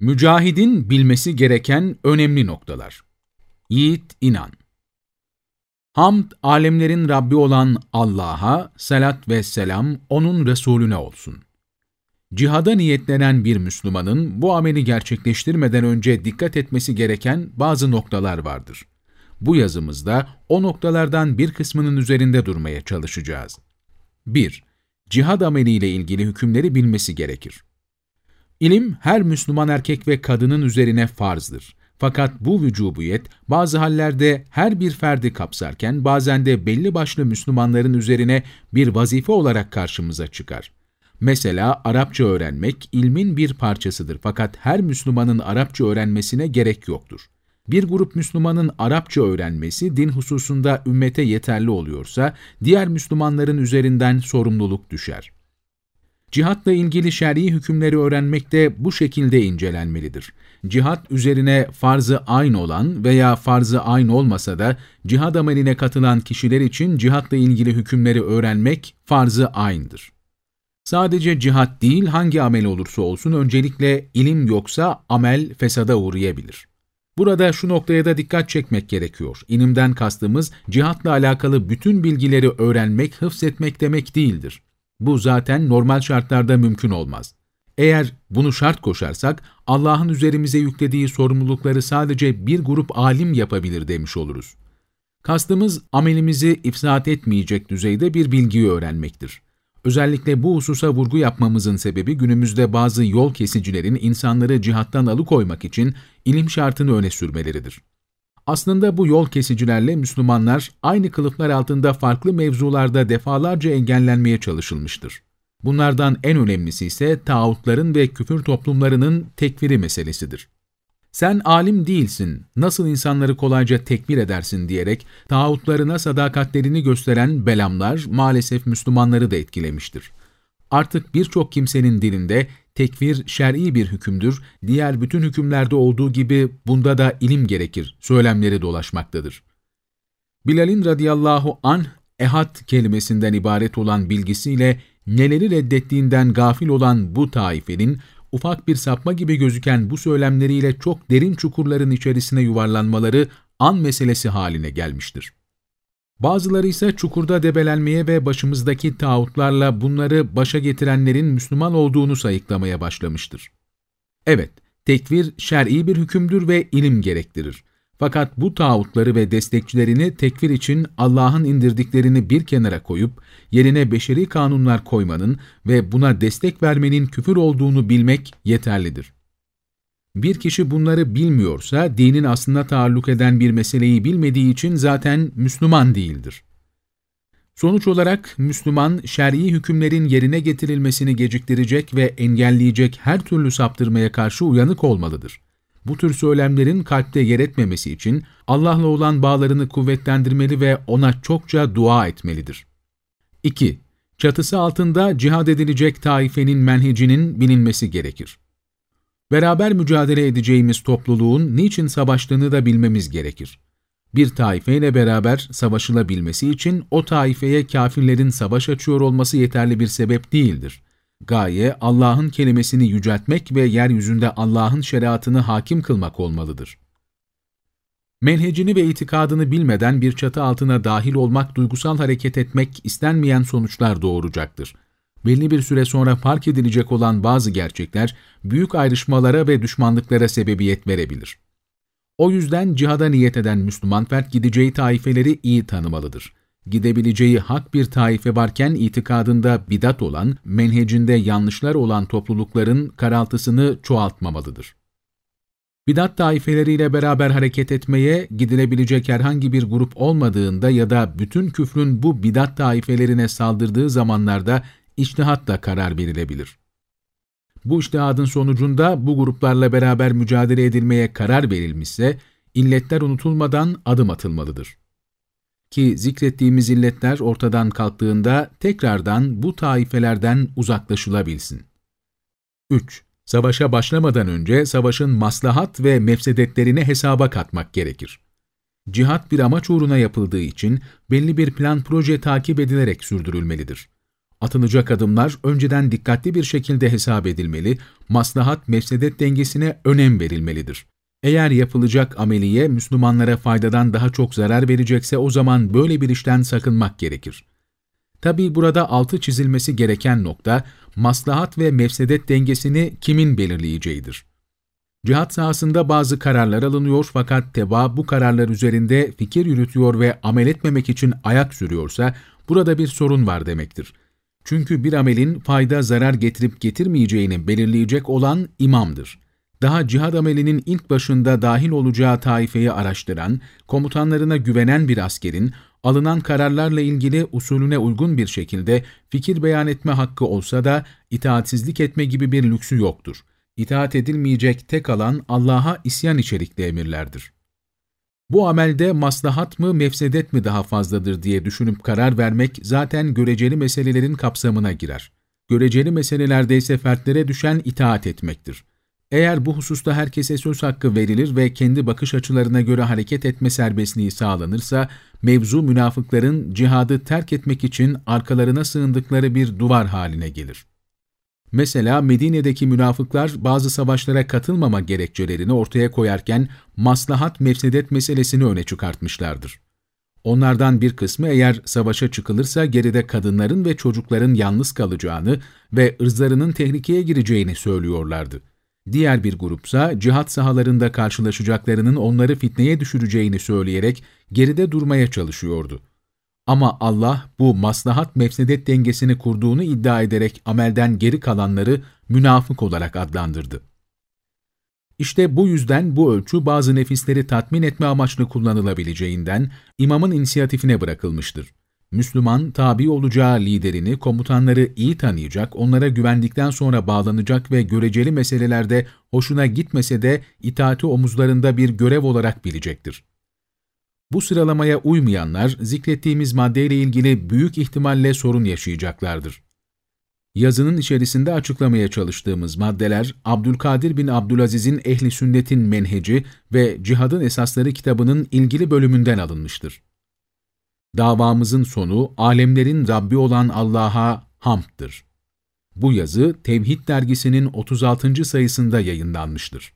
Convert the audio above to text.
Mücahidin bilmesi gereken önemli noktalar. Yiğit inan. Hamd, alemlerin Rabbi olan Allah'a, salat ve selam O'nun Resulüne olsun. Cihada niyetlenen bir Müslümanın bu ameli gerçekleştirmeden önce dikkat etmesi gereken bazı noktalar vardır. Bu yazımızda o noktalardan bir kısmının üzerinde durmaya çalışacağız. 1. Cihad ameliyle ilgili hükümleri bilmesi gerekir. İlim her Müslüman erkek ve kadının üzerine farzdır. Fakat bu vücubiyet bazı hallerde her bir ferdi kapsarken bazen de belli başlı Müslümanların üzerine bir vazife olarak karşımıza çıkar. Mesela Arapça öğrenmek ilmin bir parçasıdır fakat her Müslümanın Arapça öğrenmesine gerek yoktur. Bir grup Müslümanın Arapça öğrenmesi din hususunda ümmete yeterli oluyorsa diğer Müslümanların üzerinden sorumluluk düşer. Cihatla ilgili şer'i hükümleri öğrenmek de bu şekilde incelenmelidir. Cihat üzerine farzı aynı olan veya farzı aynı olmasa da cihad ameline katılan kişiler için cihatla ilgili hükümleri öğrenmek farzı aynıdır. Sadece cihat değil hangi amel olursa olsun öncelikle ilim yoksa amel fesada uğrayabilir. Burada şu noktaya da dikkat çekmek gerekiyor. İlimden kastımız cihatla alakalı bütün bilgileri öğrenmek, hıfzetmek demek değildir. Bu zaten normal şartlarda mümkün olmaz. Eğer bunu şart koşarsak, Allah'ın üzerimize yüklediği sorumlulukları sadece bir grup alim yapabilir demiş oluruz. Kastımız amelimizi ifsat etmeyecek düzeyde bir bilgiyi öğrenmektir. Özellikle bu hususa vurgu yapmamızın sebebi günümüzde bazı yol kesicilerin insanları cihattan alıkoymak için ilim şartını öne sürmeleridir. Aslında bu yol kesicilerle Müslümanlar aynı kılıflar altında farklı mevzularda defalarca engellenmeye çalışılmıştır. Bunlardan en önemlisi ise tağutların ve küfür toplumlarının tekfiri meselesidir. Sen alim değilsin, nasıl insanları kolayca tekbir edersin diyerek tağutlarına sadakatlerini gösteren belamlar maalesef Müslümanları da etkilemiştir. Artık birçok kimsenin dilinde tekfir şer'i bir hükümdür, diğer bütün hükümlerde olduğu gibi bunda da ilim gerekir, söylemleri dolaşmaktadır. Bilal'in radıyallahu anh, ehad kelimesinden ibaret olan bilgisiyle neleri reddettiğinden gafil olan bu taifenin, ufak bir sapma gibi gözüken bu söylemleriyle çok derin çukurların içerisine yuvarlanmaları an meselesi haline gelmiştir. Bazıları ise çukurda debelenmeye ve başımızdaki tağutlarla bunları başa getirenlerin Müslüman olduğunu sayıklamaya başlamıştır. Evet, tekvir şer'i bir hükümdür ve ilim gerektirir. Fakat bu tağutları ve destekçilerini tekfir için Allah'ın indirdiklerini bir kenara koyup, yerine beşeri kanunlar koymanın ve buna destek vermenin küfür olduğunu bilmek yeterlidir. Bir kişi bunları bilmiyorsa, dinin aslına taalluk eden bir meseleyi bilmediği için zaten Müslüman değildir. Sonuç olarak Müslüman, şer'i hükümlerin yerine getirilmesini geciktirecek ve engelleyecek her türlü saptırmaya karşı uyanık olmalıdır. Bu tür söylemlerin kalpte yer etmemesi için Allah'la olan bağlarını kuvvetlendirmeli ve ona çokça dua etmelidir. 2. Çatısı altında cihad edilecek taifenin menhecinin bilinmesi gerekir. Beraber mücadele edeceğimiz topluluğun niçin savaştığını da bilmemiz gerekir. Bir taifeyle beraber savaşılabilmesi için o taifeye kafirlerin savaş açıyor olması yeterli bir sebep değildir. Gaye Allah'ın kelimesini yüceltmek ve yeryüzünde Allah'ın şeriatını hakim kılmak olmalıdır. Menhecini ve itikadını bilmeden bir çatı altına dahil olmak, duygusal hareket etmek istenmeyen sonuçlar doğuracaktır belli bir süre sonra fark edilecek olan bazı gerçekler büyük ayrışmalara ve düşmanlıklara sebebiyet verebilir. O yüzden cihada niyet eden Müslüman fert gideceği taifeleri iyi tanımalıdır. Gidebileceği hak bir taife varken itikadında bidat olan, menhecinde yanlışlar olan toplulukların karaltısını çoğaltmamalıdır. Bidat taifeleriyle beraber hareket etmeye gidilebilecek herhangi bir grup olmadığında ya da bütün küfrün bu bidat taifelerine saldırdığı zamanlarda içtihatla karar verilebilir. Bu içtihadın sonucunda bu gruplarla beraber mücadele edilmeye karar verilmişse, illetler unutulmadan adım atılmalıdır. Ki zikrettiğimiz illetler ortadan kalktığında tekrardan bu taifelerden uzaklaşılabilsin. 3. Savaşa başlamadan önce savaşın maslahat ve mefsedetlerini hesaba katmak gerekir. Cihat bir amaç uğruna yapıldığı için belli bir plan proje takip edilerek sürdürülmelidir. Atılacak adımlar önceden dikkatli bir şekilde hesap edilmeli, maslahat mefsedet dengesine önem verilmelidir. Eğer yapılacak ameliye Müslümanlara faydadan daha çok zarar verecekse o zaman böyle bir işten sakınmak gerekir. Tabi burada altı çizilmesi gereken nokta, maslahat ve mefsedet dengesini kimin belirleyeceğidir. Cihat sahasında bazı kararlar alınıyor fakat teba bu kararlar üzerinde fikir yürütüyor ve amel etmemek için ayak sürüyorsa burada bir sorun var demektir. Çünkü bir amelin fayda zarar getirip getirmeyeceğini belirleyecek olan imamdır. Daha cihad amelinin ilk başında dahil olacağı taifeyi araştıran, komutanlarına güvenen bir askerin, alınan kararlarla ilgili usulüne uygun bir şekilde fikir beyan etme hakkı olsa da itaatsizlik etme gibi bir lüksü yoktur. İtaat edilmeyecek tek alan Allah'a isyan içerikli emirlerdir. Bu amelde maslahat mı mefsedet mi daha fazladır diye düşünüp karar vermek zaten göreceli meselelerin kapsamına girer. Göreceli meselelerde ise fertlere düşen itaat etmektir. Eğer bu hususta herkese söz hakkı verilir ve kendi bakış açılarına göre hareket etme serbestliği sağlanırsa, mevzu münafıkların cihadı terk etmek için arkalarına sığındıkları bir duvar haline gelir. Mesela Medine'deki münafıklar bazı savaşlara katılmama gerekçelerini ortaya koyarken maslahat mefsedet meselesini öne çıkartmışlardır. Onlardan bir kısmı eğer savaşa çıkılırsa geride kadınların ve çocukların yalnız kalacağını ve ırzlarının tehlikeye gireceğini söylüyorlardı. Diğer bir grupsa cihat sahalarında karşılaşacaklarının onları fitneye düşüreceğini söyleyerek geride durmaya çalışıyordu. Ama Allah bu maslahat mefsedet dengesini kurduğunu iddia ederek amelden geri kalanları münafık olarak adlandırdı. İşte bu yüzden bu ölçü bazı nefisleri tatmin etme amaçlı kullanılabileceğinden imamın inisiyatifine bırakılmıştır. Müslüman, tabi olacağı liderini, komutanları iyi tanıyacak, onlara güvendikten sonra bağlanacak ve göreceli meselelerde hoşuna gitmese de itaati omuzlarında bir görev olarak bilecektir. Bu sıralamaya uymayanlar zikrettiğimiz maddeyle ilgili büyük ihtimalle sorun yaşayacaklardır. Yazının içerisinde açıklamaya çalıştığımız maddeler, Abdülkadir bin Abdülaziz'in Ehli Sünnet'in Menheci ve Cihadın Esasları kitabının ilgili bölümünden alınmıştır. Davamızın sonu, alemlerin Rabbi olan Allah'a hamddır. Bu yazı Tevhid dergisinin 36. sayısında yayınlanmıştır.